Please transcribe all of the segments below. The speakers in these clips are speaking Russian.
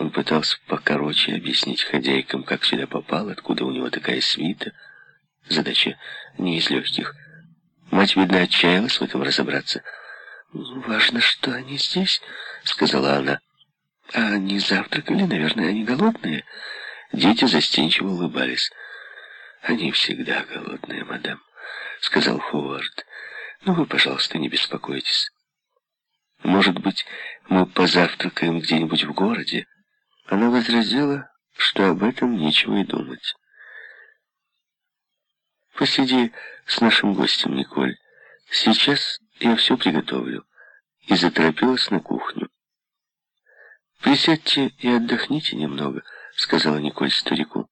Он пытался покороче объяснить хозяйкам, как сюда попал, откуда у него такая свита. Задача не из легких. Мать, видно, отчаялась в этом разобраться. «Важно, что они здесь», — сказала она. «А они завтракали, наверное, они голодные». Дети застенчиво улыбались. «Они всегда голодные, мадам», — сказал Ховард. «Ну вы, пожалуйста, не беспокойтесь. Может быть, мы позавтракаем где-нибудь в городе?» Она возразила, что об этом нечего и думать. «Посиди с нашим гостем, Николь. Сейчас я все приготовлю». И заторопилась на кухню. «Присядьте и отдохните немного», — сказала Николь старику.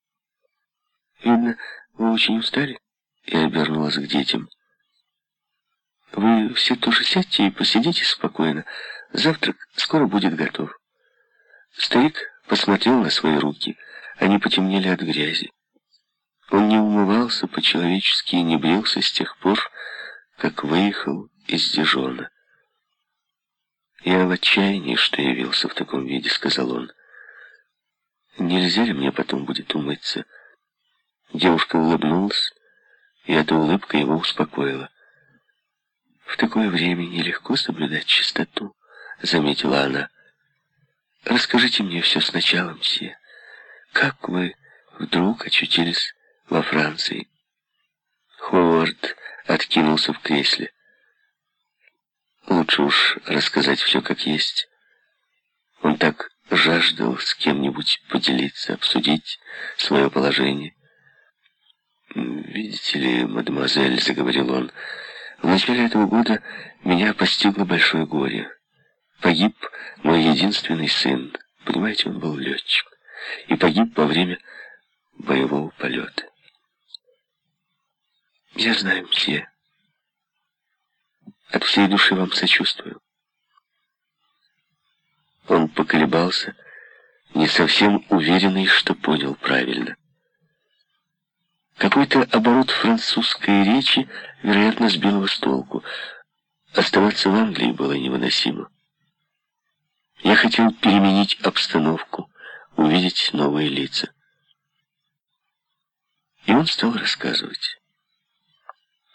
«Видно, вы очень устали?» И обернулась к детям. «Вы все тоже сядьте и посидите спокойно. Завтрак скоро будет готов». Старик посмотрел на свои руки. Они потемнели от грязи. Он не умывался по-человечески и не брился с тех пор, как выехал из Дижона. «Я в отчаянии, что явился в таком виде», — сказал он. «Нельзя ли мне потом будет умыться?» Девушка улыбнулась, и эта улыбка его успокоила. «В такое время нелегко соблюдать чистоту», — заметила она. Расскажите мне все сначала, мсье. Как вы вдруг очутились во Франции?» Ховард откинулся в кресле. Лучше уж рассказать все как есть. Он так жаждал с кем-нибудь поделиться, обсудить свое положение. «Видите ли, мадемуазель», — заговорил он, — «в начале этого года меня постигло большое горе». Погиб мой единственный сын. Понимаете, он был летчик. И погиб во время боевого полета. Я знаю, все. От всей души вам сочувствую. Он поколебался, не совсем уверенный, что понял правильно. Какой-то оборот французской речи, вероятно, сбил его с толку. Оставаться в Англии было невыносимо. Я хотел переменить обстановку, увидеть новые лица. И он стал рассказывать.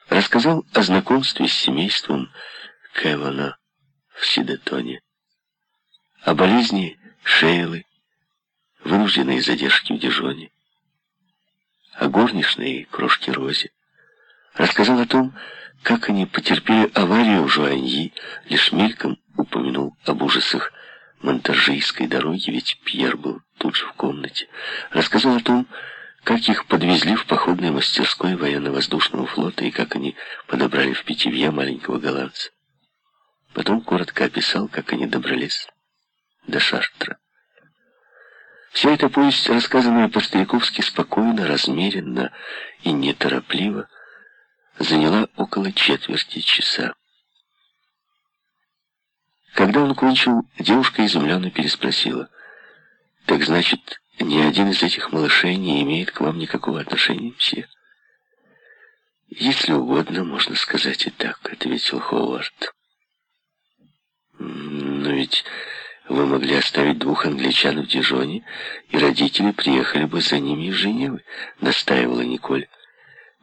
Рассказал о знакомстве с семейством Кевана в Сидетоне, о болезни Шейлы, вынужденной задержке в Дижоне, о горничной крошке Розе. Рассказал о том, как они потерпели аварию в Жуаньи, лишь мельком упомянул об ужасах монтажийской дороги, ведь Пьер был тут же в комнате, рассказал о том, как их подвезли в походной мастерской военно-воздушного флота и как они подобрали в питьевье маленького голландца. Потом коротко описал, как они добрались до Шартра. Все это повесть, рассказанная по-стариковски спокойно, размеренно и неторопливо, заняла около четверти часа. Когда он кончил, девушка изумленно переспросила. «Так значит, ни один из этих малышей не имеет к вам никакого отношения, все?» «Если угодно, можно сказать и так», — ответил Ховард. «Но ведь вы могли оставить двух англичан в Дижоне, и родители приехали бы за ними из Женевы», — настаивала Николь.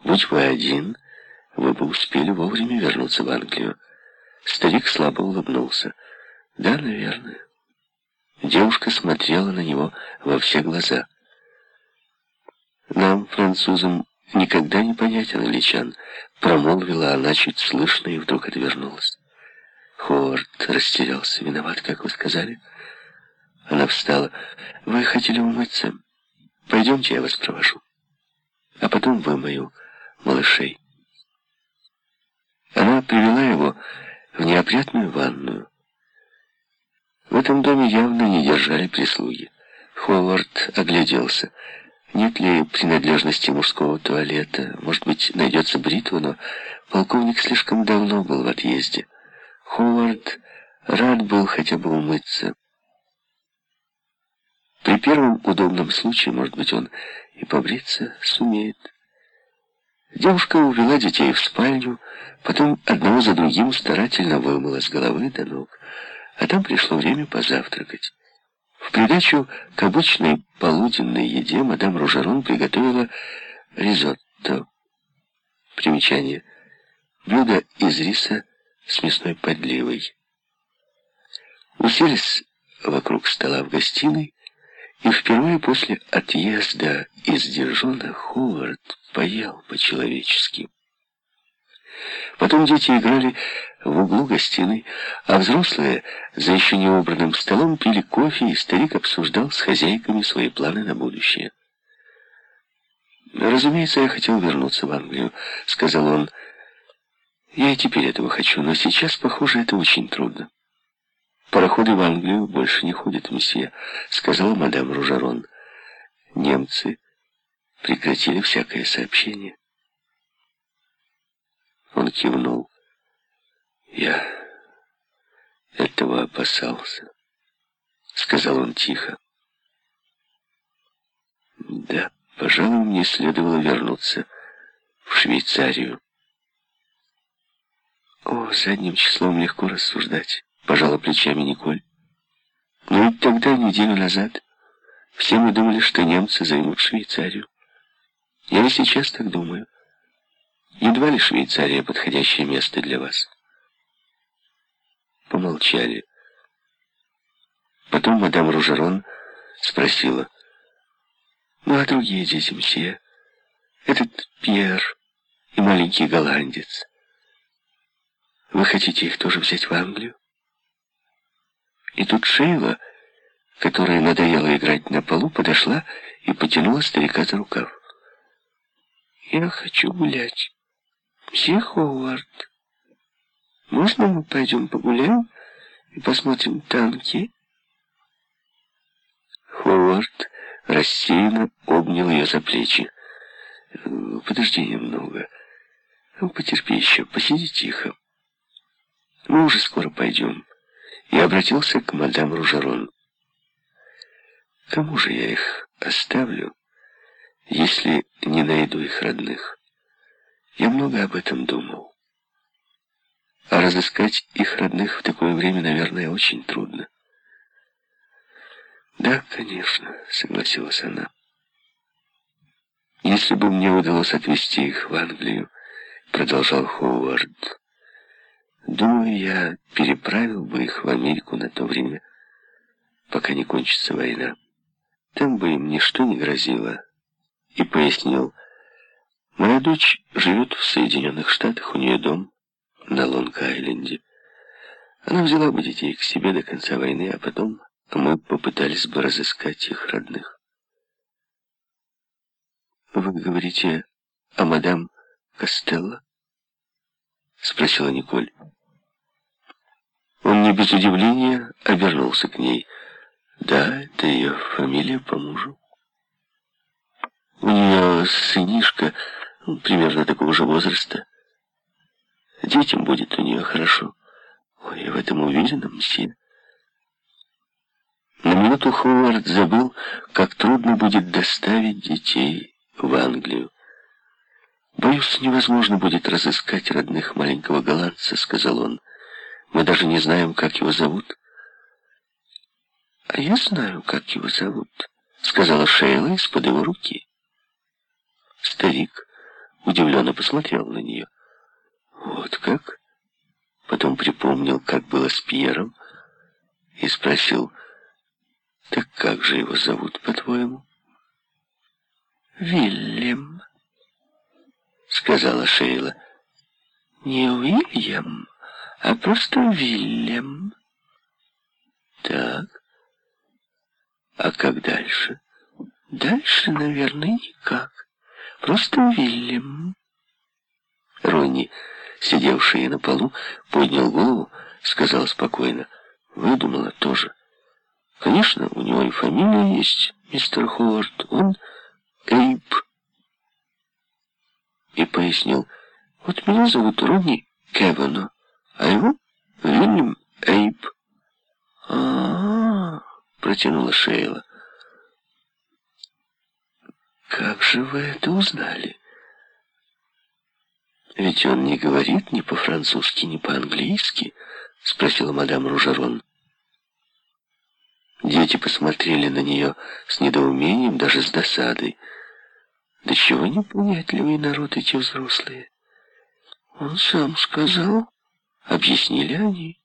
«Будь вы один, вы бы успели вовремя вернуться в Англию». Старик слабо улыбнулся. «Да, наверное». Девушка смотрела на него во все глаза. «Нам, французам, никогда не понять англичан», промолвила она чуть слышно и вдруг отвернулась. Ховард растерялся. «Виноват, как вы сказали?» Она встала. «Вы хотели умыться? Пойдемте, я вас провожу. А потом вымою малышей». Она привела его в неопрятную ванную. В этом доме явно не держали прислуги. Ховард огляделся. Нет ли принадлежности мужского туалета? Может быть, найдется бритва, но полковник слишком давно был в отъезде. Ховард рад был хотя бы умыться. При первом удобном случае, может быть, он и побриться сумеет. Девушка увела детей в спальню, потом одного за другим старательно вымыла с головы до ног, а там пришло время позавтракать. В придачу к обычной полуденной еде мадам Ружерон приготовила ризотто. Примечание. Блюдо из риса с мясной подливой. Уселись вокруг стола в гостиной, и впервые после отъезда из Дижона Ховард поел по-человечески. Потом дети играли в углу гостиной, а взрослые за еще не убранным столом пили кофе, и старик обсуждал с хозяйками свои планы на будущее. «Разумеется, я хотел вернуться в Англию», — сказал он. «Я и теперь этого хочу, но сейчас, похоже, это очень трудно». «Пароходы в Англию больше не ходят, месье», — сказала мадам Ружарон. «Немцы прекратили всякое сообщение». Он кивнул. «Я этого опасался», — сказал он тихо. «Да, пожалуй, мне следовало вернуться в Швейцарию». «О, задним числом легко рассуждать», — пожала плечами Николь. «Но ведь тогда, неделю назад, все мы думали, что немцы займут Швейцарию. Я и сейчас так думаю». Едва ли Швейцария подходящее место для вас. Помолчали. Потом мадам Ружерон спросила, «Ну, а другие дети, мсье? Этот Пьер и маленький голландец. Вы хотите их тоже взять в Англию?» И тут Шейла, которая надоела играть на полу, подошла и потянула старика за рукав. «Я хочу гулять». «Мсье Ховард, можно мы пойдем погуляем и посмотрим танки?» Ховард рассеянно обнял ее за плечи. «Подожди немного. Потерпи еще, посиди тихо. Мы уже скоро пойдем». И обратился к мадам Ружерон. «Кому же я их оставлю, если не найду их родных?» Я много об этом думал. А разыскать их родных в такое время, наверное, очень трудно. «Да, конечно», — согласилась она. «Если бы мне удалось отвезти их в Англию», — продолжал Ховард, «думаю, я переправил бы их в Америку на то время, пока не кончится война. Там бы им ничто не грозило». И пояснил, Моя дочь живет в Соединенных Штатах, у нее дом на Лонг-Айленде. Она взяла бы детей к себе до конца войны, а потом мы попытались бы разыскать их родных. «Вы говорите о мадам Костелло?» — спросила Николь. Он не без удивления обернулся к ней. «Да, это ее фамилия по мужу. У нее сынишка...» Примерно такого же возраста. Детям будет у нее хорошо. Ой, я в этом уверена, мсье. На минуту Ховард забыл, как трудно будет доставить детей в Англию. «Боюсь, невозможно будет разыскать родных маленького голландца», — сказал он. «Мы даже не знаем, как его зовут». «А я знаю, как его зовут», — сказала Шейла из-под его руки. Старик удивленно посмотрел на нее. «Вот как?» Потом припомнил, как было с Пьером, и спросил, «Так как же его зовут, по-твоему?» «Вильям», — сказала Шейла. «Не Уильям, а просто Вильям». «Так, а как дальше?» «Дальше, наверное, никак». Просто Вильям. Ронни, сидевший на полу, поднял голову, сказал спокойно. Выдумала тоже. Конечно, у него и фамилия есть, мистер Ховард. Он Эйп. И пояснил. Вот меня зовут Ронни Кевано, а его Вильям Эйп. А-а-а, протянула Шейла. «Как же вы это узнали?» «Ведь он не говорит ни по-французски, ни по-английски», — спросила мадам Ружарон. Дети посмотрели на нее с недоумением, даже с досадой. Да чего непонятливый народ эти взрослые. Он сам сказал, объяснили они.